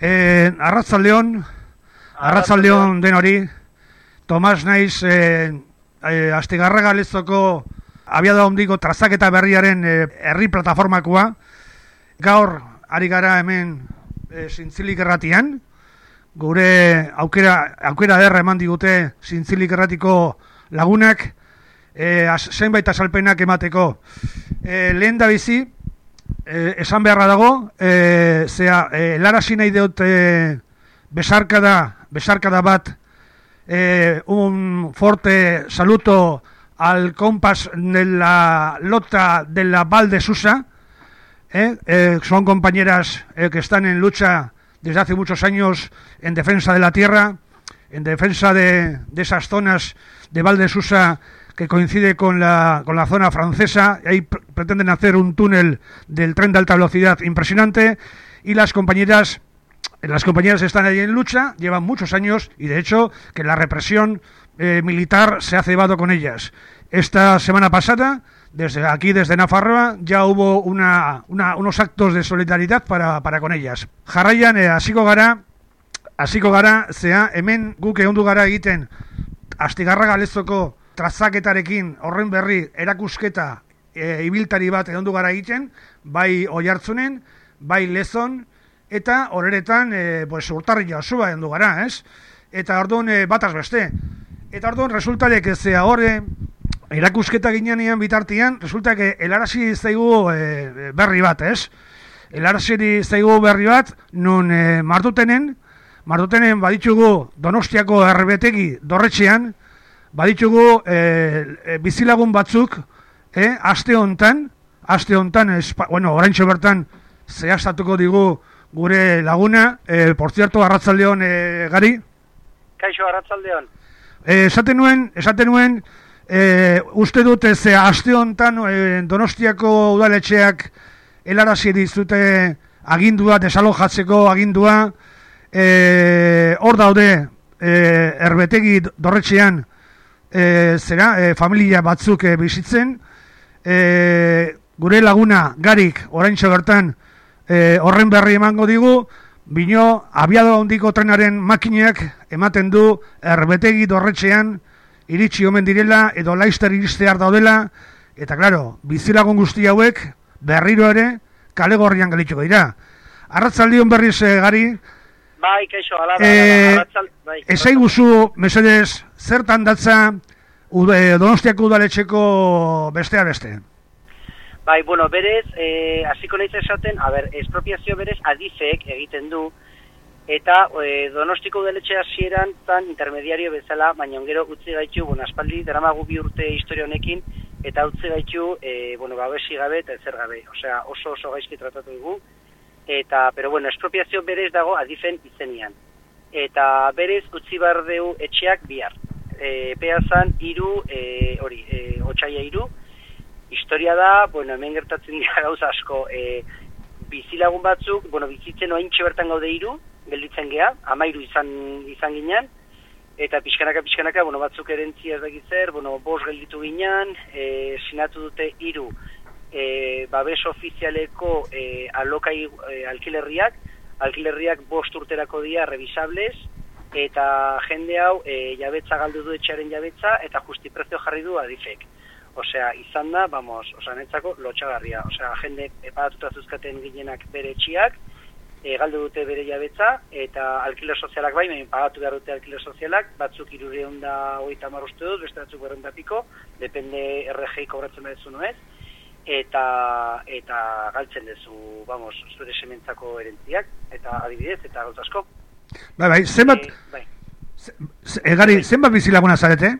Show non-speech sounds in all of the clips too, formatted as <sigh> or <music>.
E, Arratzaldeon, Arratzaldeon den hori, Tomas Naiz, e, e, Astigarraga lezoko abiada ondiko trazaketa berriaren e, herri plataformakoa, gaur, ari gara hemen e, zintzilik erratian, gure aukera, aukera derra eman digute zintzilik erratiko lagunak, e, zenbait asalpenak emateko. E, lehen da bizi, e, esan beharra dago, e, zea, e, larasi nahi dut e, besarkada, besarkada bat, un forte saluto al compás de la lota de la Val de Susa, eh, eh, son compañeras eh, que están en lucha desde hace muchos años en defensa de la tierra, en defensa de, de esas zonas de Val de Susa que coincide con la, con la zona francesa, ahí pretenden hacer un túnel del tren de alta velocidad impresionante, y las compañeras las compañeras están ahí en lucha, llevan muchos años, y de hecho que la represión eh, militar se ha cebado con ellas. Esta semana pasada, desde aquí, desde Nafarroa, ya hubo una, una, unos actos de solidaridad para, para con ellas. Jarraian, eh, hasiko gara, hasiko gara, zea, hemen guk gara egiten, astigarraga trazaketarekin horren berri erakusketa e, ibiltari bat egondu gara egiten, bai oi hartzunen, bai lezon, eta horeretan e, pues, urtarri jasua egondu gara, ez? Eta orduan e, bataz beste. Eta orduan resultarek ez horre erakusketa ginean bitartian, resulta que elarasi zaigu e, berri bat, ez? Elarasi zaigu berri bat, nun e, martutenen, martutenen baditzugu donostiako erbetegi dorretxean, baditzugu e, bizilagun batzuk, e, aste hontan, aste hontan, bueno, orain bertan zehaztatuko digu gure laguna, e, por cierto, arratzaldeon e, gari? Kaixo, arratzaldeon. E, esaten nuen, esaten nuen, e, uste dute ze aste hontan e, donostiako udaletxeak helarazi dizute agindua, desalojatzeko agindua, e, hor daude, e, erbetegi dorretxean, e, zera, e, familia batzuk e, bizitzen, e, gure laguna garik orain bertan e, horren berri emango digu, bino abiado handiko trenaren makineak ematen du erbetegi dorretxean iritsi omen direla edo laister iristear daudela, eta klaro, bizilagun guzti hauek berriro ere kale gorrian galituko dira. Arratzaldion berriz e, gari, Bai, kaixo, ala, e, bai. Ezai guzu, mesedez, zertan datza ude, donostiako udaletxeko bestea beste? Bai, bueno, berez, eh, hasiko nahi esaten, a ber, espropiazio berez adifek egiten du, eta e, donostiko udaletxe hasieran tan intermediario bezala, baina ongero utzi gaitu, bueno, aspaldi, dramagu bi urte historia honekin, eta utzi gaitu, e, bueno, babesi gabe eta ezer gabe, osea, oso oso gaizki tratatu dugu, eta, pero bueno, espropiazio berez dago adifen izenian. Eta berez utzi behar deu etxeak bihar. E, peazan iru, e, hori, e, otxaia iru, historia da, bueno, hemen gertatzen dira <laughs> gauza asko, e, bizilagun batzuk, bueno, bizitzen oaintxe bertan gaude iru, gelditzen gea, amairu izan, izan ginean, eta pixkanaka, pixkanaka, bueno, batzuk erentzia ez dakitzer, bueno, bos gelditu ginean, e, sinatu dute iru, e, babes ofizialeko e, alokai e, alkilerriak, alkilerriak bost urterako dia revisables, eta jende hau e, jabetza galdu du etxearen jabetza, eta justiprezio jarri du adifek. Osea, izan da, vamos, osea, netzako lotxagarria. Osea, jende epatuta zuzkaten ginenak bere etxiak, e, galdu dute bere jabetza, eta alkilo sozialak bai, mehin pagatu behar dute alkilo sozialak, batzuk irureun da hogeita maruzte dut, beste batzuk berrendapiko, depende RGI kobratzen behar zu ez, eta eta galtzen duzu, vamos, zure sementzako erentziak eta adibidez eta gauz asko. Bai, bai, zenbat e, bai. Egari, bai. zenbat bizilaguna zarete?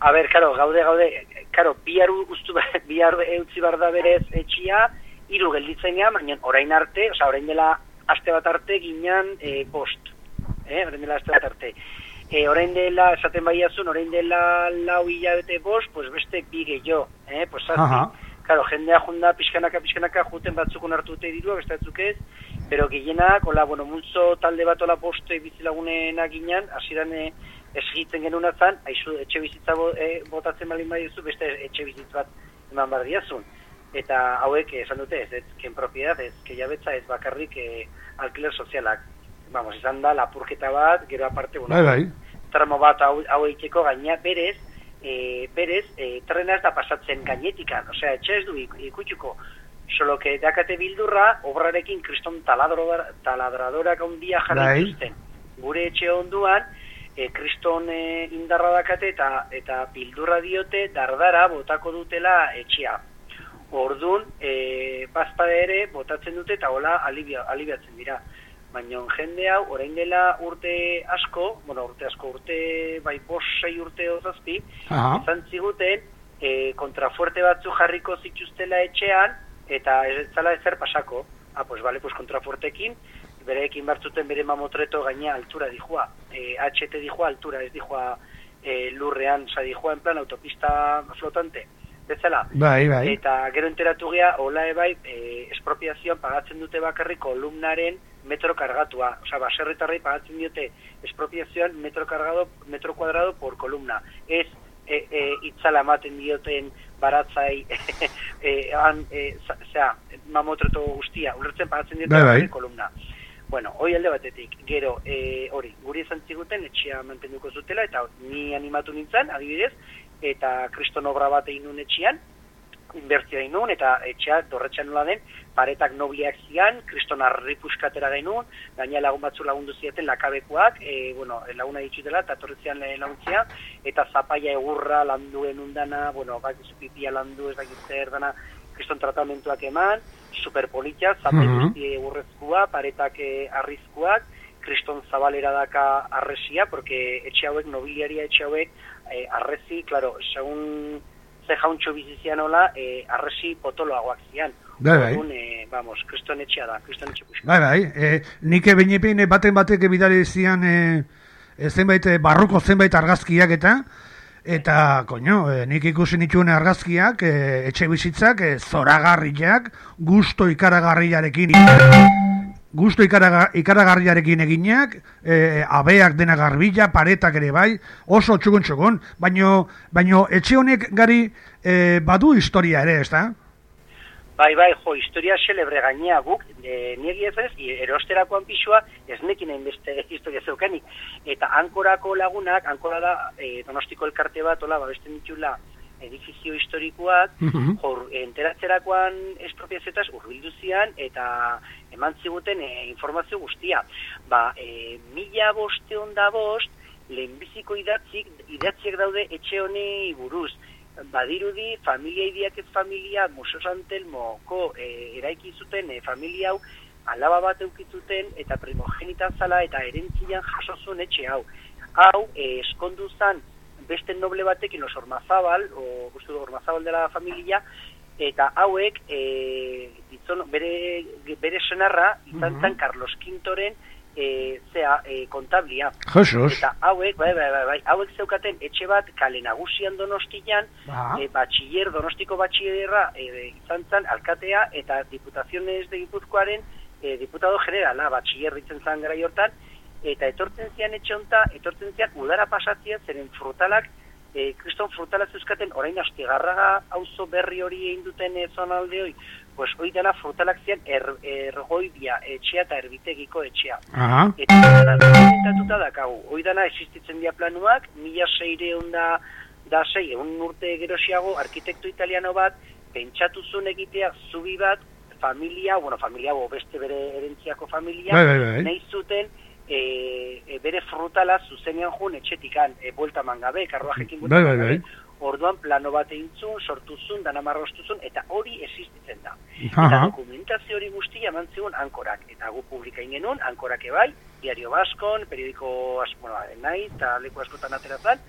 A ber, karo, gaude, gaude, karo, bihar guztu, <laughs> bihar eutzi bar da berez etxia, hiru gelditzen gea, baina orain arte, oza, orain dela aste bat arte ginean e, post. Eh, orain dela aste bat arte e, orain dela, esaten bai azun, orain dela lau hilabete bost, pues beste bige jo, eh, pues zati. Claro, jendea junda pixkanaka, pixkanaka, juten batzuk onartu dute dirua, beste batzuk ez, pero gehienak, hola, bueno, multzo talde bat hola poste bizilagunen aginan, asiran eh, esgitzen genuen atzan, haizu, etxe bizitza bo, eh, botatzen balin bai beste etxe bizitz bat eman bar diazun. eta hauek esan dute ez, ez ken propiedad, ez ke jabetza ez bakarrik e, alkiler sozialak. Vamos, izan da, lapurketa bat, gero aparte, bueno, bai, bai. Tramo bat hau, hau eiteko gaina berez, e, berez, e, trena ez da pasatzen gainetikan, osea, etxe ez du ik- ikutsuko, solo que dakate bildurra, obrarekin kriston taladrodora, taladradorak Bai. jarri dituzten. Gure etxe onduan, e, kriston e, indarra dakate eta eta bildurra diote dardara botako dutela etxea. Ordun, e, bazpa ere botatzen dute eta hola alibia, alibiatzen dira. Baina jende hau, orain dela urte asko, bueno, urte asko, urte, bai, bos, sei urte ozazpi, Aha. izan ziguten, e, kontrafuerte batzu jarriko zituztela etxean, eta ez zala ezer pasako. Ah, pues vale, pues kontrafuertekin, bereekin bartzuten bere mamotreto gaina altura dijua. E, HT dijua altura, ez dijua e, lurrean, oza, dijua en plan autopista flotante. Bezala, Bai, bai. Eta gero enteratu gea, hola ebai, e, espropiazioan pagatzen dute bakarrik kolumnaren metro kargatua. Osa, baserritarrei pagatzen diote espropiazioan metro kargado, metro kuadrado por kolumna. Ez e, e, itzala ematen dioten baratzai, <laughs> e, han, e, zera, mamotreto guztia, ulertzen pagatzen diote Bai, bai. kolumna. Bueno, hoi alde batetik, gero, e, hori, guri esan ziguten etxea mantenduko zutela, eta ni animatu nintzen, adibidez, eta kriston obra bat egin nuen etxean, inbertzioa egin nuen, eta etxea dorretxan nola den, paretak nobliak zian, kriston arri puskatera genuen, gaina lagun batzu lagundu zieten lakabekoak, e, bueno, laguna ditutela, eta torretzean laguntzia, eta zapaia egurra landuen undana, bueno, bak pipia landu ez dakit zer dana, kriston tratamentuak eman, superpolitia, zapai Mhm. guzti egurrezkoa, paretak eh, arrizkoak, kriston zabalera daka arresia, porque etxe hauek, nobiliaria etxe hauek, eh, arrezi, claro, segun ze jauntxo bizizian hola, eh, arresi potoloagoak zian. Bai, bai. Orduan, eh, vamos, kriston etxea da, kriston etxe puxka. Bai, bai. E, nik behinepein baten batek bidali zian e, e, zenbait e, barruko zenbait argazkiak eta eta, koño, e, nik ikusi nituen argazkiak, e, etxe bizitzak, e, zoragarriak, gusto ikaragarriarekin gusto ikaraga, ikaragarriarekin eginak, e, abeak dena garbila, paretak ere bai, oso txukun txukun, baino, baino etxe honek gari e, badu historia ere, ez da? Bai, bai, jo, historia celebre gainea guk, e, niegi ez ez, erosterakoan pixua, ez nekin hainbeste historia zeukanik. Eta ankorako lagunak, ankora da, e, donostiko elkarte bat, hola, babesten ditula, edifizio historikoak, Mhm. jor, enteratzerakoan espropiazetaz urbildu zian, eta eman ziguten e, informazio guztia. Ba, e, mila boste da bost, lehenbiziko idatzik, idatziak daude etxe honei buruz. Badirudi, familia idiak ez familia, Muso Santelmoko e, eraiki zuten e, familia hau, alaba bat eukitzuten eta primogenita zala eta erentzian jaso zuen etxe hau. Hau, e, eskondu zan beste noble batekin os Ormazabal, o gustu du Ormazabal dela familia, eta hauek e, ditzon, bere, bere senarra izan zen Carlos Quintoren e, zea, e, kontablia. Jesus. Eta hauek, bai, bai, bai, bai, hauek zeukaten etxe bat kale nagusian donostian, Ba. e, batxiller, donostiko batxillerra e, izan zen alkatea eta diputaziones de Gipuzkoaren e, diputado generala, batxiller ditzen zen gara hortan, eta etortzen zian etxe honta, etortzen zian udara pasatzia zeren frutalak, e, kriston frutalak zeuskaten orain astigarraga auzo berri hori egin duten e, zonalde hoi, pues hoi dela frutalak zian er, ergoibia etxea eta erbitegiko etxea. Aha. Eta dokumentatuta dakagu. Hoi dana existitzen dia planuak, mila seireun da, da sei, egun urte gerosiago, arkitekto italiano bat, pentsatu zuen egitea zubi bat, familia, bueno, familia, bo, beste bere erentziako familia, Bai, bai, bai. nahi zuten, e, e, bere frutala zuzenean jun etxetikan, e, buelta mangabe, karruajekin buelta Bai, bai, bai. Orduan plano bat egin zuen, sortu zuen, dana marrostu zuen, eta hori existitzen da. Eta Aha. dokumentazio hori guztia eman zigun ankorak. Eta gu publikain genuen, ankorak ebai, Diario Baskon, periodiko, bueno, nahi, eta leku askotan aterazan,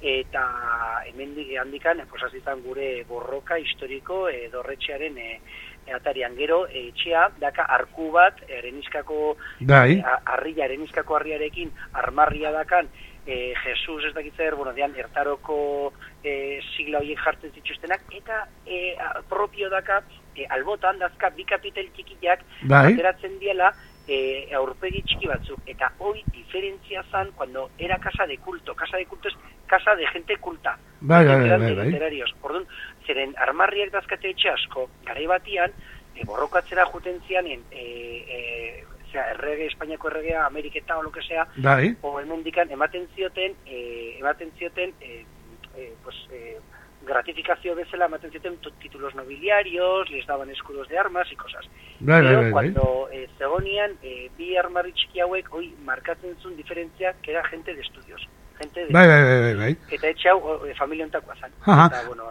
eta hemen handikan, posazizan gure borroka historiko e, dorretxearen e, e, atarian. Gero, e, etxea, daka arku bat, ereniskako, Bai. a- harria, ereniskako harriarekin, armarria dakan, e, Jesus ez dakitzer, bueno, dian, ertaroko e, sigla horiek jartzen zituztenak, eta e, a- propio daka, e, albotan dazka bi kapitel txikiak, Bai. ateratzen diela, e, aurpegi txiki batzuk, eta hoi diferentzia zan, cuando era casa de culto, casa de culto es casa de gente culta, Bai, bai, bai, bai, literarios. Orduan, zeren armarriak dazkate etxe asko, garai batian, e, borrokatzera juten zian, e, e, zera, errege, Espainiako erregea, Ameriketa o lo que sea, Bai. o hemendikan ematen zioten, e, ematen zioten, e, e, pues, e, gratifikazio bezala ematen zioten tu- títulos nobiliarios, les daban escudos de armas y cosas. Bai, bai, bai, cuando eh, zegonian, eh, bi armarri txiki hauek, hoi, markatzen zuen diferentzia, que era gente de estudios. Gente de... Bai, bai, bai, bai, bai. Eta etxe hau, o, e, familia ontakoa zan. Aha. Eta, bueno,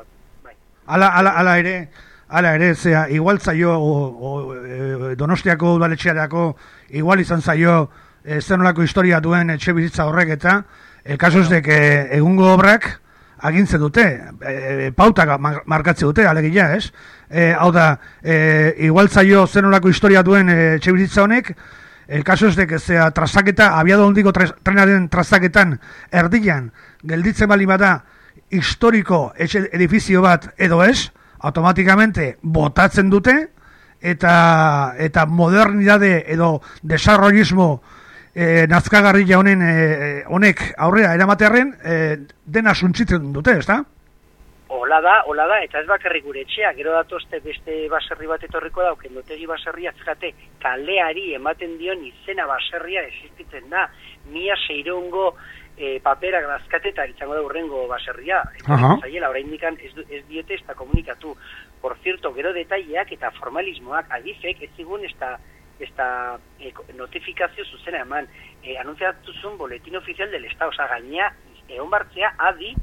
bai. Ala, ala, ala ere, ala ere, zea, igual zaio, o, o, e, donostiako udaletxearako, igual izan zaio, e, zenolako historia duen etxe bizitza horrek eta, el caso es de que egungo obrak agintzen dute, e, pautak mar- markatze dute, alegia, ez? E, hau da, e, igual zaio zenolako historia duen e, etxe bizitza honek, El caso es de que sea trazaketa, abiado hondiko tres- trenaren trazaketan erdian gelditzen bali bada historiko edifizio bat edo ez, automatikamente botatzen dute eta eta modernidade edo desarrollismo eh, nazkagarria honen eh, honek aurrera eramatearren eh, dena suntzitzen dute, ezta? Ola da, ola da, eta ez bakarrik gure etxea, gero datozte beste baserri bat etorriko da, okendotegi baserria, fíjate, kaleari ematen dion izena baserria existitzen da, mia seireungo e, paperak dazkate eta izango da urrengo baserria. Eta zaiela, orain ez, du- ez diote ez da komunikatu. Por cierto, gero detaileak eta formalismoak adifek ez zigun ez da ez da e, notifikazio zuzena eman. E, anunciatu zuen boletín oficial del Estado, oza, gainea, egon bartzea, adi,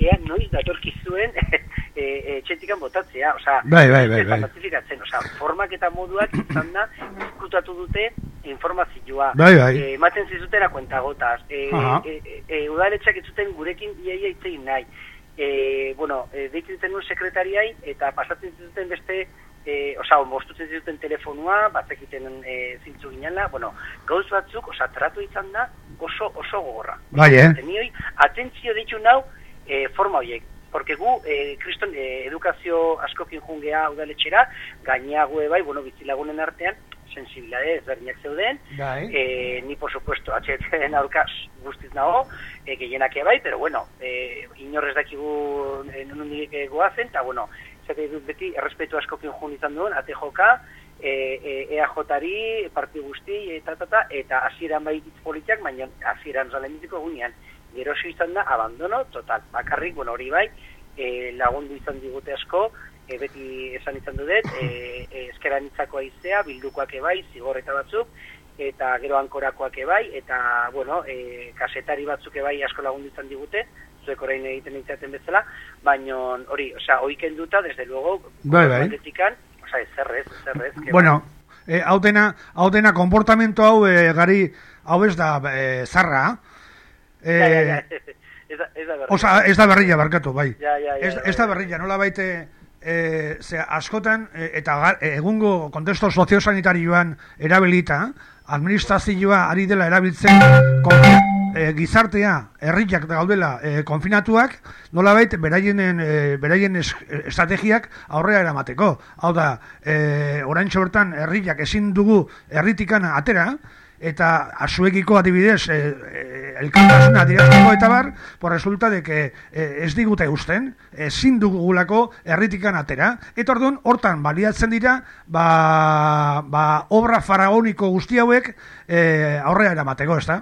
ea noiz datorkizuen e, <laughs> e, etxetikan botatzea, osea, Bai, bai, bai, bai. notifikatzen, osea, formak eta moduak izan da, izkutatu dute informazioa. Bai, bai. E, ematen zizutera kuentagotas. E, e, e, e, udaletxak ez zuten gurekin iaia itzein nahi. E, bueno, e, deitzen sekretariai eta pasatzen zuten beste e, osa, mostutzen zuten telefonua, batzekiten e, zintzu ginala, bueno, gauz batzuk, osa, tratu izan da oso, oso gogorra. Bai, eh? Tenioi, atentzio ditu nau e, forma horiek. Porque gu, e, kriston, e, edukazio askokin jungea udaletxera, gainea gu bai, bueno, bizilagunen artean, sensibilidade ezberdinak zeuden, Bai. eh, ni por supuesto HTN aurka guztiz nago, eh, gehienak bai, pero bueno, eh, inorrez dakigu eh, nondik goazen, eta bueno, zate dut beti errespetu askokin jun izan duen, ATJK, eh, eh, EAJ-ari, parti guzti, eta, eta, eta, eta hasieran bai hitz politiak, baina hasieran zalen egunean, geroso izan da, abandono, total, bakarrik, bueno, hori bai, eh, lagundu izan digute asko, e, beti esan izan dudet, e, e, eskeran itzako aizea, bildukoak ebai, zigorreta batzuk, eta gero ankorakoak ebai, eta, bueno, e, kasetari batzuk ebai asko lagundu izan digute, zuek orain egiten itzaten bezala, baina hori, osea, oiken duta, desde luego, Bai, bai. batetikan, osea, ezerrez, ezerrez, que Bueno, eh, hau dena, hau dena konportamentu hau eh, gari hau ez da eh, zarra. bai, ja, ja, ja, <laughs> ez da, ez da berri. Osa, ez da berrilla, barkatu, bai. Ja, ja, ja, ez, ez da berrilla, nola baite, e, ze askotan, e, eta egungo kontesto soziosanitarioan erabilita, administrazioa ari dela erabiltzen e, gizartea, herriak gaudela e, konfinatuak, nola bait, beraien, e, beraien es, estrategiak aurrera eramateko. Hau da, e, orain bertan herriak ezin dugu herritikan atera, eta asuekiko adibidez e, e, elkartasuna adierazteko eta bar, por resulta de que e, ez digute usten, ezin dugulako herritikan atera, eta orduan hortan baliatzen dira, ba, ba obra faraoniko guzti hauek e, aurrera eramateko, ez da?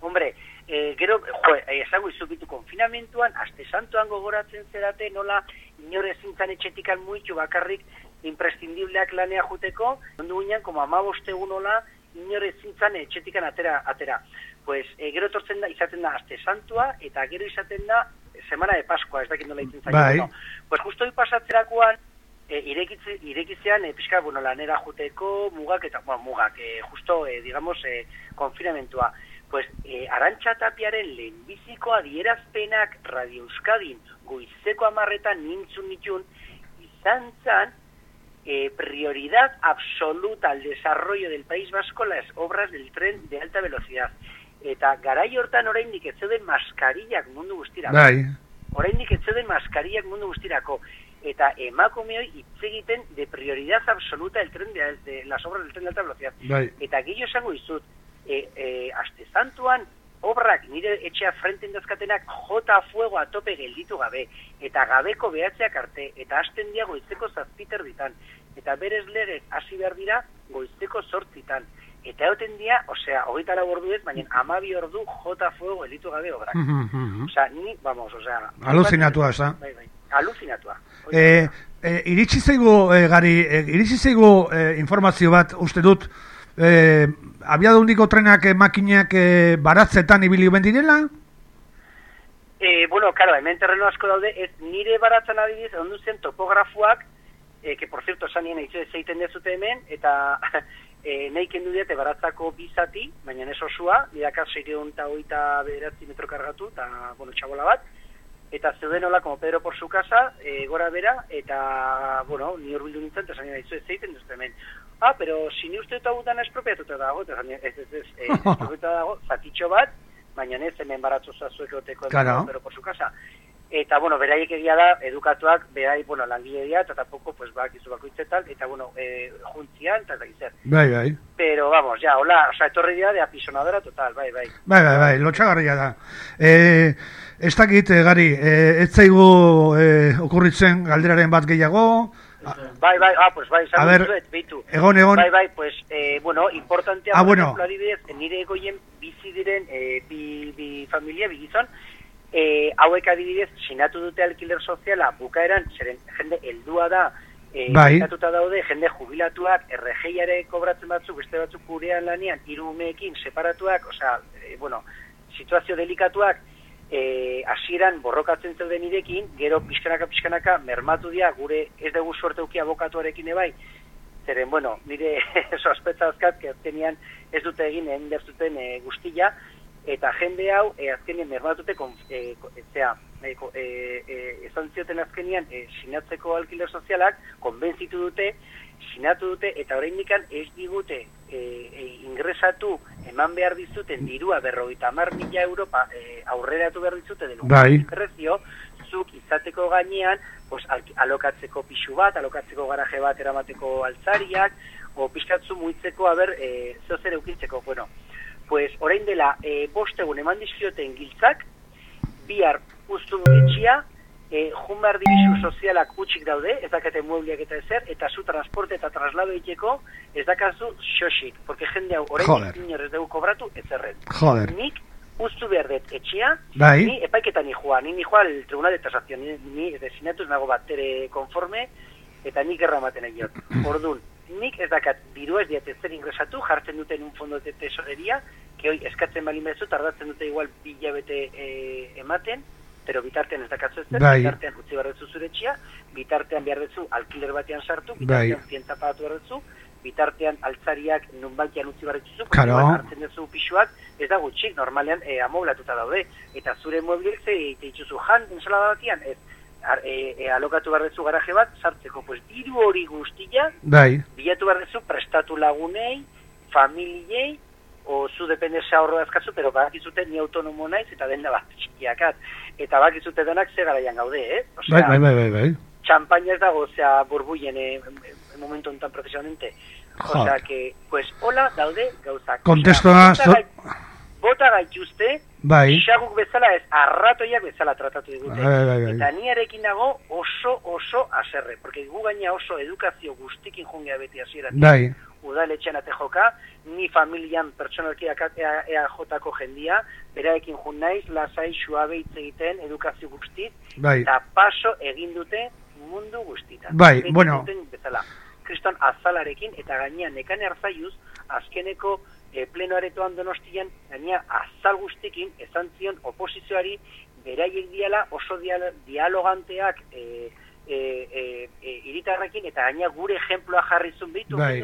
Hombre, e, gero, jo, eh, esango izukitu konfinamentuan, aste santuan gogoratzen zerate nola inore zintzan etxetikan muitu bakarrik imprescindibleak lanea juteko, ondu guinean, como amaboste nola, inore zintzan etxetikan atera, atera. Pues, e, gero etortzen da, izaten da aste santua, eta gero izaten da semana de Pascua, ez dakit nola itzen zaio. Bai. no? Pues justo hoi pasatzerakoan, e, irekitze, irekitzean e, pixka, bueno, lanera juteko mugak eta, bueno, mugak, e, justo, e, digamos, e, konfinamentua. Pues, e, Arantxa Tapiaren lehenbiziko adierazpenak Radio Euskadin goizeko amarretan nintzun nitun, izan zan, eh, prioridad absoluta al desarrollo del País Vasco las obras del tren de alta velocidad. Eta garai hortan oraindik ez zeuden maskarillak mundu guztirako. Bai, Oraindik ez zeuden maskarillak mundu guztirako. Eta emakumeoi hitz egiten de prioridad absoluta el tren de, de las obras del tren de alta velocidad. bai. Eta gehiago esango dizut, e, e, aste santuan, obrak nire etxea frenten dazkatenak jota fuego atope gelditu gabe, eta gabeko behatzeak arte, eta hasten dia goizteko zazpiter ditan, eta berez legez hasi behar dira goizteko sortzitan. Eta egoten dia, osea, hogeita lau ordu ez, baina amabi ordu jota fuego gelditu gabe obrak. Osea, ni, vamos, osea... Aluzinatua, esa. Bai, bai, aluzinatua. E, e, iritsi zaigu, e, gari, e, iritsi zaigu e, informazio bat, uste dut, e, abiadundiko trenak e, makinak e, baratzetan ibili ben direla? E, bueno, claro, hemen terreno asko daude, ez nire baratzen adibiz, ondu zen topografuak, e, que por cierto, sanien eizu zeiten dezute hemen, eta <laughs> e, nahi kendu diate baratzako bizati, baina ez osua, nidakar seireun eta oita bederatzi metro kargatu, eta, bueno, txabola bat, eta zeuden hola, como Pedro por su casa, e, gora bera, eta, bueno, ni urbildu nintzen, eta sanien eizu zeiten dezute hemen. Ah, pero si ni uste eta gutan espropiatuta dago, eta sanien, ez, ez, ez, ez, espropiatuta dago, <laughs> zatitxo bat, baina ez hemen baratzu zazuek oteko Claro. pero por su casa. Eta, bueno, beraiek egia da, edukatuak, berai, bueno, langile dira, eta tampoco, pues, bak, izu bakoitzetan, eta, bueno, eh, juntzian, eta ez zer. Bai, bai. Pero, vamos, ya, hola, o sea, etorri dira de apisonadora total, bai, bai. Bai, bai, bai, lotxagarria da. E, ez dakit, e, gari, e, ez zaigu e, okurritzen galderaren bat gehiago, Bai, bai, ah, pues, bai, A dizuet, beitu. egon, egon, Bai, bai, pues, eh, bueno, importantea, Ah, bueno. ejemplo, adibidez, nire egoien bizi diren eh, bi, bi familia, bi gizon, eh, hauek adibidez, sinatu dute alkiler soziala bukaeran, zeren jende heldua da, eh, Bai. daude, jende jubilatuak, erregeiare kobratzen batzuk, beste batzuk gurean lanian, hiru umeekin separatuak, osea, eh, bueno, situazio delikatuak, eh, hasieran borrokatzen zeuden irekin, gero pixkanaka pixkanaka mermatu dira gure ez dugu suerte uki abokatuarekin ebai, zeren, bueno, nire <laughs> sospetza azkat, que azkenian ez dute egin egin zuten e, guztia, eta jende hau, e, azkenian mermatute, kon, e, ko- zera, e, e, esan zioten azkenian e, sinatzeko alkiler sozialak, konbentzitu dute, sinatu dute, eta oraindik ez digute e, e, ingresatu eman behar dizuten dirua berrogeita hamar mila euro pa, e, aurreratu behar dizute delu Bai. prezio, zuk izateko gainean, pues, al- alokatzeko pixu bat, alokatzeko garaje bat eramateko altzariak, o pixkatzu muitzeko, haber, e, zozer eukitzeko, bueno, pues, orain dela, e, bost egun eman dizkioten giltzak, bihar ustu etxia, e, jun behar dibizu sozialak utxik daude, ez dakate muebliak eta ezer, eta zu transporte eta traslado egiteko, ez dakazu xoxik, porque jende hau, orain Joder. inor ez dugu kobratu, ez erren. joder. Nik ustu behar dut etxia, Bai. ni epaiketan ni joa, ni ni joa el tribunal de tasación, ni, ni desinatuz nago bat ere konforme, eta nik erramaten egiot. <clears throat> Ordun, nik ez dakat diru ez diat zer ingresatu, jartzen duten un fondo de tesorería, que hoy eskatzen balin bezu, tardatzen dute igual bi hilabete eh, ematen, pero bitartean ez dakatzu ez Bai. bitartean utzi behar duzu zure bitartean behar duzu alkiler batean sartu, Bai. bitartean zienta pagatu behar duzu, bitartean altzariak nunbaitean utzi behar dituzu, Claro. hartzen duzu pixuak, ez da gutxik, normalean e, amoblatuta daude, eta zure muebliek ze egite dituzu jan, ensalada batian, ez, ar, e, e, alokatu behar duzu garaje bat, sartzeko, pues diru hori guztia, Bai, bilatu behar duzu prestatu lagunei, familiei, o zu depende ze ahorro dazkazu, pero bakizute ni autonomo naiz eta denda bat txikiakat. Eta bakizute denak ze garaian gaude, eh? bai, bai, bai, bai, bai. champaña ez dago, osea, burbuien eh, en momento honetan precisamente. O sea Joder. que, pues, hola, daude gauzak. Kontestua, Osea, zo- bota gai- Bota gaituzte, Bai, xaguk bezala ez, arratoiak bezala tratatu digute. Bai, bai, bai. Eta niarekin dago oso, oso aserre, porque gu gaina oso edukazio guztikin jungea beti hasieratik bai, udaletxean ate joka, ni familian pertsonalki EAJ-ko jendia, beraekin jun naiz, lasai, suabe hitz egiten, edukazio guztit, bai. eta paso egin dute mundu guztitan. Bai, Egin bueno. bezala. Kriston azalarekin, eta gainean nekane hartzaiuz, azkeneko e, plenoaretoan donostian, gainea azal guztikin, esan zion oposizioari, beraiek diala oso dial- dialoganteak e, e, e, e, iritarrekin, eta gainea gure ejemploa jarri zuen bitu, Bai.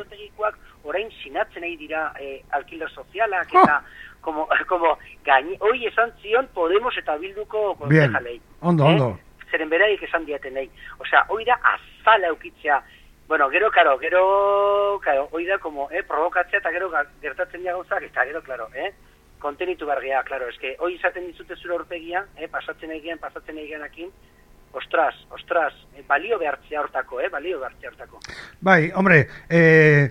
Orain sinatzen nahi dira e, alkiler sozialak, Oh. eta como, como gaine, hoi esan zion Podemos eta Bilduko Bien, konsejalei. ondo, Eh? ondo. Zeren beraik esan diaten nahi. Osea, hoi da azala eukitzea. Bueno, gero, karo, gero, karo, hoi da, como, eh, provokatzea eta gero gertatzen dira gauzak, eta gero, klaro, eh, kontenitu bergea, klaro, eske, hoi izaten dizute zure aurpegia, eh, pasatzen egin, pasatzen egin ostras, ostras, eh, balio behartzea hortako, eh, balio behartzea hortako. Bai, hombre, e,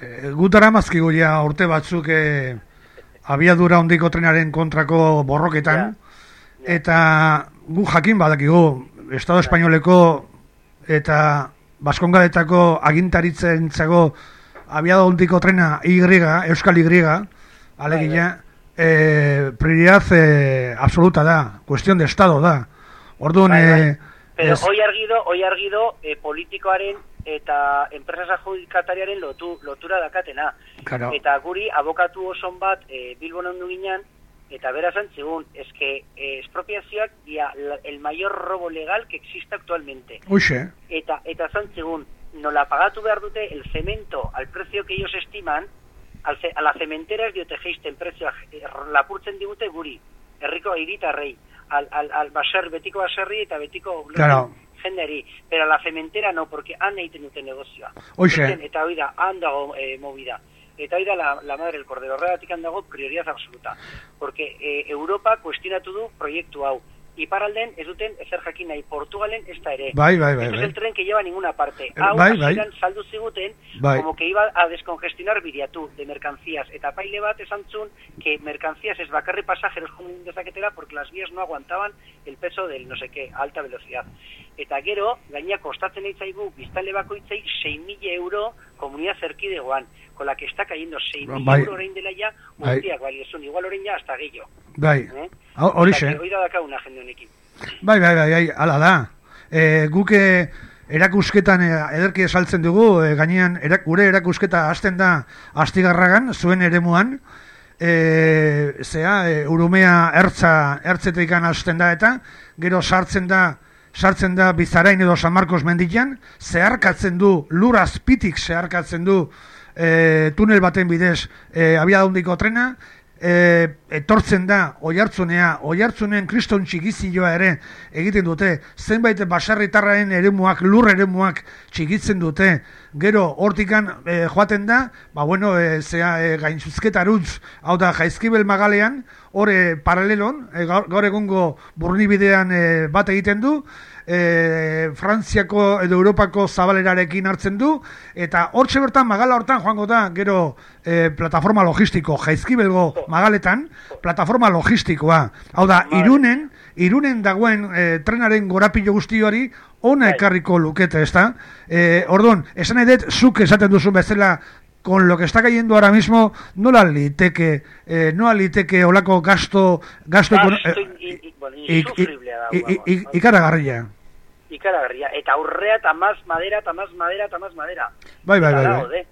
e, gutara mazkigu ja urte batzuk e, abiadura ondiko trenaren kontrako borroketan, eta gu jakin badakigu, Estado Espainoleko eta Baskongadetako agintaritzen zago abiada ondiko trena Y, Euskal Y, alegina, eh, prioridad eh, absoluta da, cuestión de Estado da. Orduan, Bai, bai. eh, Pero ez- hoi argido, hoi argido eh, politikoaren eta enpresas adjudikatariaren lotu, lotura dakatena. Claro. Eta guri abokatu oson bat e, Bilbon ondu ginen, eta beraz antzigun, eske eh, expropiazioak dia la- el mayor robo legal que existe actualmente. Uixe, Eta, eta zantzigun, nola pagatu behar dute el cemento al precio que ellos estiman, al a la cementera ez diote geisten prezioa eh, lapurtzen digute guri, herriko hiritarrei, al, al, al baser, betiko baserri eta betiko Claro. jendeari, pero la cementera no, porque han egiten dute negozioa. Beten, Eta hoi da, han dago eh, movida. Eta hoi da la, la madre del cordero, horregatik dago prioridad absoluta. Porque eh, Europa kuestionatu du proiektu hau. Iparralden ez duten ezer jakin nahi, Portugalen ez da ere. bai, bai, bai, Este es bai. el tren que lleva ninguna parte. Eh, Hau, bai, bai. saldu ziguten, Bai. como que iba a descongestionar Biriatu de mercancías. Eta paile bat esan zuen que mercancías es bakarri pasajeros joan dezaketela porque las vías no aguantaban el peso del no sé qué, alta velocidad. Eta gero, gaina kostatzen eitzaigu biztale bakoitzei 6.000 euro komunidad zerkidegoan, con la que está cayendo 6.000 Bai. euro orain dela ja, Bai. urtiak baliozun, igual orain ja hasta gehiago. Bai, Eh? Hau- horixe. Hori da dakauna jende honekin. Bai, bai, bai, bai, ala da. E, guk e, erakusketan e, ederki esaltzen dugu, e, gainean erak, gure erakusketa hasten da astigarragan, zuen eremuan, e, zea, e, urumea ertza, ertzetekan hasten da eta, gero sartzen da, sartzen da Bizarain edo San Marcos mendikan, zeharkatzen du, lur azpitik zeharkatzen du, e, tunel baten bidez, e, abiadundiko trena, e, etortzen da oihartzunea, oihartzunen kriston txikizioa ere egiten dute, zenbait basarritarraen eremuak, lur eremuak txikitzen dute, gero hortikan e, joaten da, ba bueno, e, zea e, gainzuzketarutz, hau da jaizkibel magalean, hor paralelon, e, gaur, gaur egungo burnibidean e, bat egiten du, e, Frantziako edo Europako zabalerarekin hartzen du, eta hortxe bertan magala hortan joango da, gero e, plataforma logistiko, jaizkibelgo magaletan, plataforma logistikoa. Hau da, irunen, irunen dagoen e, trenaren gorapilo guztiori, ona Bai. ekarriko lukete, ezta? E, orduan, esan dut, zuk esaten duzu bezala, con lo que está cayendo ahora mismo, nola liteke, eh, nola liteke olako gasto, gasto Gasto eh, bueno, insufriblea da, ikaragarria. Ikaragarria. Eta aurrea eta más madera, eta más madera, eta más madera. Bai, bai, bai, bai.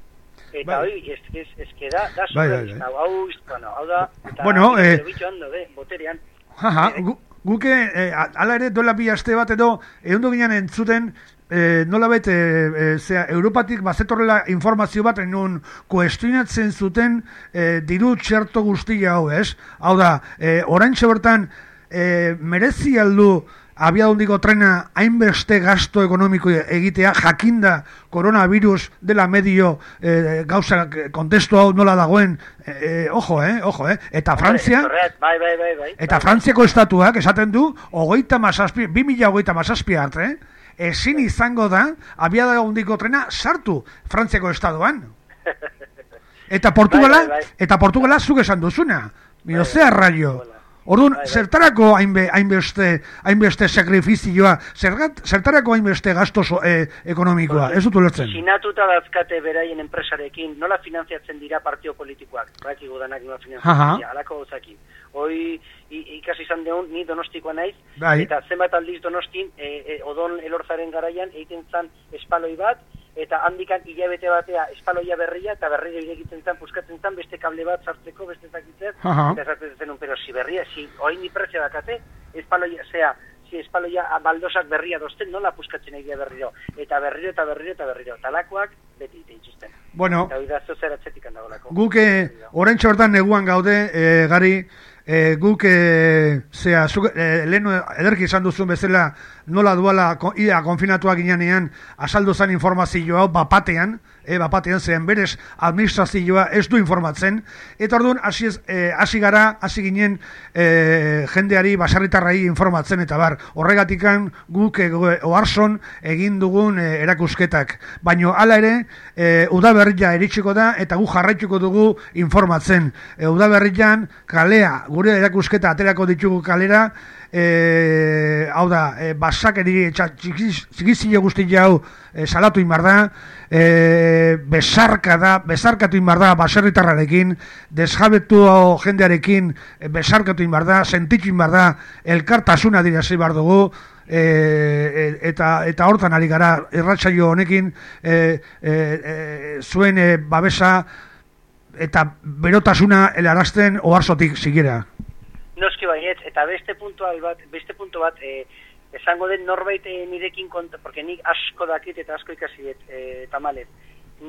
Eta Bai. hoi, ez, ez, ez que da, da Bai, bai, bai. Hau, bueno, hau da, eta Bueno, eh, bitxo hando, boterean. Jaja, Eh, gu, guke, eh, ala ere duela bi aste bat edo, egun ginen entzuten, eh, nola bete, eh, zera, Europatik bazetorrela informazio bat enun kuestionatzen zuten eh, diru txerto guztia hau, ez? Hau da, eh, oraintxe bertan, eh, merezi aldu abiadundiko trena hainbeste gasto ekonomiko egitea jakinda koronavirus dela medio eh, gauza kontestu hau nola dagoen eh, ojo, eh, ojo, eh? eta Frantzia bai, bai, bai, bai. Eta bai, Frantziako estatuak esaten du, hogeita mazazpi, bi mila hogeita mazazpi arte, ezin izango da, abiada handiko trena sartu Frantziako estatuan. <laughs> Eta Portugala, Bai, bai, bai. eta Portugala zuk esan duzuna. Miro, Bai, zea bai, raio. hola. Orduan, Bai, bai. zertarako hainbe, hainbeste, hainbeste sakrifizioa, zergat, zertarako hainbeste gasto so, eh, ekonomikoa, ez dut ulertzen. Sinatuta dazkate beraien enpresarekin, nola finanziatzen dira partio politikoak, baki gudanak nola finanziatzen alako gauzakin. Hoi ikasi izan deun, ni donostikoa naiz, Bai. eta zenbat aldiz donostin, e, e, odon elorzaren garaian, egiten zan espaloi bat, eta handikan hilabete batea espaloia berria, eta berriro iregitzen zan, puskatzen zan, beste kable bat sartzeko, beste zakitzez, Aha. eta esaten zenun, pero si berria, si orain di prezio dakate, espaloia, zea, si espaloia baldosak berria dozten, nola puskatzen egia berriro, eta berriro, eta berriro, eta berriro, talakoak beti ite itxusten. Bueno, Eta hori da zozer atzetik handagolako. Guk eh, oraintxe hortan neguan gaude, eh, gari, eh, guk eh, zea, zuk, eh, lehen ederki izan duzun bezala nola duala ko, ia konfinatuak ginean azaldu zan informazio hau bapatean, e, bapatean zen berez administrazioa ez du informatzen, eta orduan hasi, e, hasi gara, hasi ginen e, jendeari basarritarrai informatzen, eta bar, horregatikan guk e, oarson egin dugun e, erakusketak. Baino hala ere, e, udaberria eritsiko da, eta gu jarraituko dugu informatzen. E, udaberrian kalea, gure erakusketa aterako ditugu kalera, e, hau da, e, basakeri txikizio guzti jau e, salatu inbar da, e, besarka da, besarkatu inbar da baserritarrarekin, desjabetu jendearekin e, besarkatu inbar da, sentitxu inbar da, elkartasuna dira bar dugu, e, e, eta eta hortan ari gara irratsaio honekin e, e, e, zuen e, babesa eta berotasuna helarazten oharsotik sigera noski baiet, eta beste puntu bat, beste puntu bat, e, esango den norbait e, nirekin konta, porque nik asko dakit eta asko ikasi dut, e, tamalez.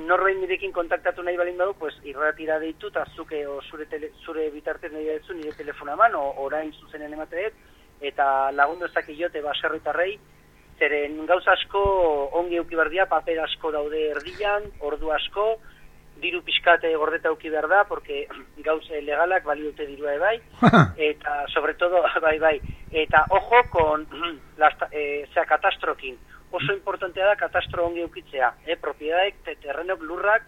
Norbait nirekin kontaktatu nahi balin badu, pues irratira deitu, eta zuke o zure, tele, zure bitartez nahi dut nire telefona eman, o orain zuzenen emate dut, eta lagundu ezak iote baserritarrei, zeren gauza asko ongi eukibardia, paper asko daude erdian, ordu asko, diru pixkate gordeta uki behar da, porque <clears throat> gauze legalak bali dute dirua ebai, eta sobre todo, <laughs> bai, bai, eta ojo con <clears throat> las, eh, zera katastrokin, oso importantea da katastro ongi eukitzea, eh, propiedadek, terrenok lurrak,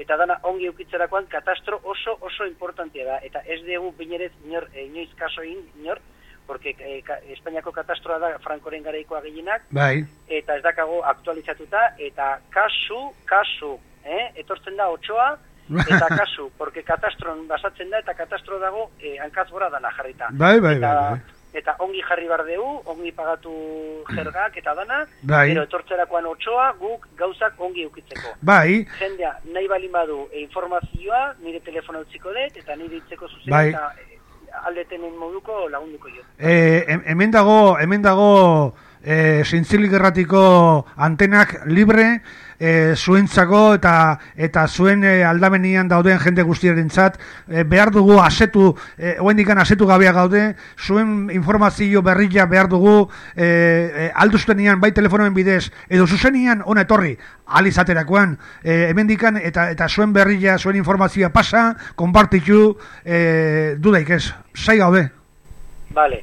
eta dana ongi eukitzerakoan katastro oso oso importantea da, eta ez dugu binerez inor, eh, inoiz kaso inor, porque eh, ka, Espainiako katastroa da Frankoren garaikoa gehienak, bai. eta ez dakago aktualizatuta, eta kasu, kasu, eh? etortzen da otxoa, eta <laughs> kasu, porque katastron basatzen da, eta katastro dago eh, hankaz gora dana jarrita. Bai, bai, eta, bai, bai. Eta ongi jarri bardeu, ongi pagatu jergak eta dana, bai. pero etortzerakoan otxoa, guk gauzak ongi eukitzeko. Bai. Jendea, nahi balin badu e, informazioa, nire telefona utziko dut, eta nire itzeko zuzen, bai. eta e, aldetenen moduko lagunduko jo. E, hemen dago, hemen dago, e, zintzilik erratiko antenak libre, e, zuentzako eta eta zuen e, aldamenian dauden jende guztiarentzat e, behar dugu asetu, e, oendikan asetu gabea gaude, zuen informazio berrilla behar dugu e, e, alduztenian bai telefonoen bidez, edo zuzenian ona etorri, alizaterakoan, e, dikan eta eta zuen berrilla, zuen informazioa pasa, konpartitu, e, dudaik ez, zai gaude. Vale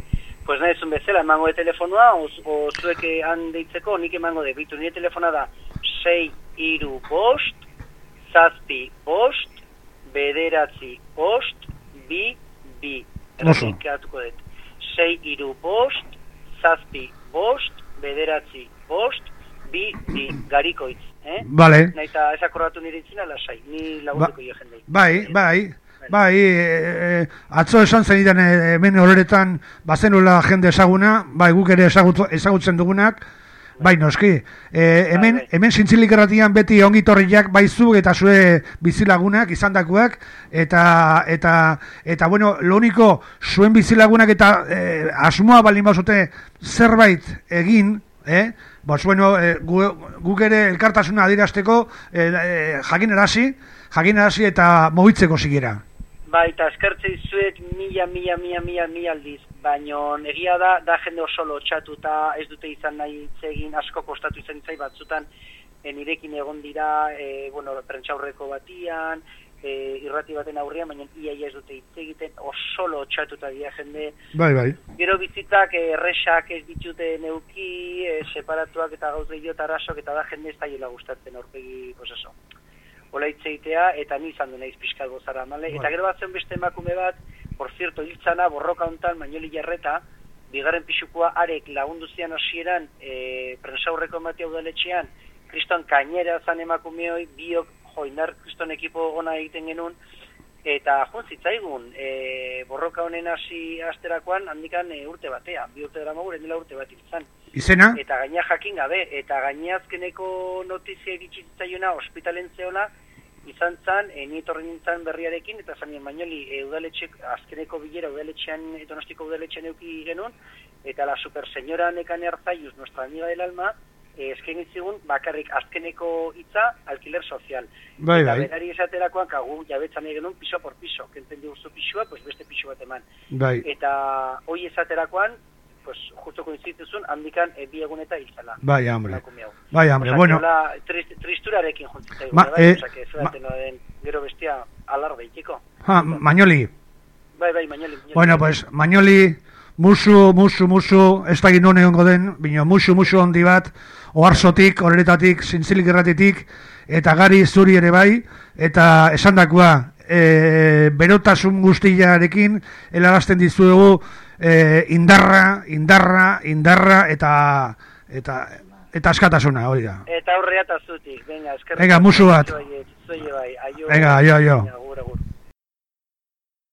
pues nahi zun bezala, emango de telefonoa, o zueke han deitzeko, nik emango de, bitu, nire telefona da, 6 iru bost, zazpi bost, bederatzi bost, bi, bi. Erratuko dut. 6 iru bost, zazpi bost, bederatzi bost, bi, bi, garikoitz. Eh? Vale. Nahi eta ezakorratu nire itzina, lasai, ni lagunduko ba, jendei. Bai, bai. Bai, e, e, atzo esan zen idan hemen horretan bazenula jende ezaguna, bai guk ere ezagutzen dugunak, bai noski. E, hemen, bai, bai. hemen zintzilik erratian beti ongitorriak bai zu eta zue bizilagunak izandakoak eta, eta, eta bueno, lo único, zuen bizilagunak eta e, asmoa baldin bauzute zerbait egin, eh? Bos, bueno, e, guk ere elkartasuna adirazteko e, e, jakin erasi, jakin erasi eta mobitzeko zigera. Bai, eta eskertzei zuet mila, mila, mila, mila, mila aldiz, baino egia da, da jende oso lotxatu eta ez dute izan nahi zegin asko kostatu izan zai batzutan, e, nirekin egon dira, e, bueno, prentxaurreko batian, e, irrati baten aurrian, baina ia, ia ez dute hitz egiten oso lotxatu eta dira jende. Bai, bai. Gero bizitzak erresak ez ditute neuki, e, separatuak eta gauz gehiot eta da jende ez da gustatzen aurpegi, pues hola itzeitea, eta ni izan du naiz pixkat gozara, male? Eta gero bat zen beste emakume bat, por cierto, hiltzana, borroka hontan, manueli jarreta, bigarren pixukua arek lagundu zian hasieran e, prensaurreko ematea udaletxean, kriston kainera zan emakumeoi, biok, joinar kriston ekipo ona egiten genuen, eta joan zitzaigun, e, borroka honen hasi asterakoan, handikan e, urte batea, bi urte dara maguren dela urte bat izan. Izena? Eta gaina jakin gabe, eta gaina azkeneko notizia egitzitzaioa ospitalen zeona, izan zan, e, nintzen berriarekin, eta zanien bainoli e, udaletxe, azkeneko bilera udaletxean, etonostiko udaletxean euki genuen, eta la super señora nekan erzaiuz, nuestra amiga del alma, e, esken itzigun, bakarrik azkeneko hitza alkiler sozial. Bai, eta bai. berari esaterakoan, kagu, jabetzan egin piso por piso, kenten diguzu pisua, pues beste pisu bat eman. Bai. Eta hoi esaterakoan, pues, justo koinzituzun, handikan e, bi egun eta hilzela. Bai, hombre. Bai, hombre, bueno. hola, trist, tristurarekin juntzitza. Ma- bai, eh, osea, que ma- zuaten den gero bestia alarde itxiko. Ha, Mañoli. Bai, bai, mañoli. Bueno, pues, Mañoli, musu, musu, musu, ez da non egongo den, bino, musu, musu handi bat, oharsotik, horretatik, zintzilik erratitik, eta gari zuri ere bai, eta esandakoa, e, berotasun guztiarekin, helarazten dizuegu, e, indarra, indarra, indarra, eta, eta, eta askatasuna, hori da. Eta aurrea eta zutik, venga, eskerrik. Venga, musu bat. Zuei, zuei bai, aio. Venga, aio, aio.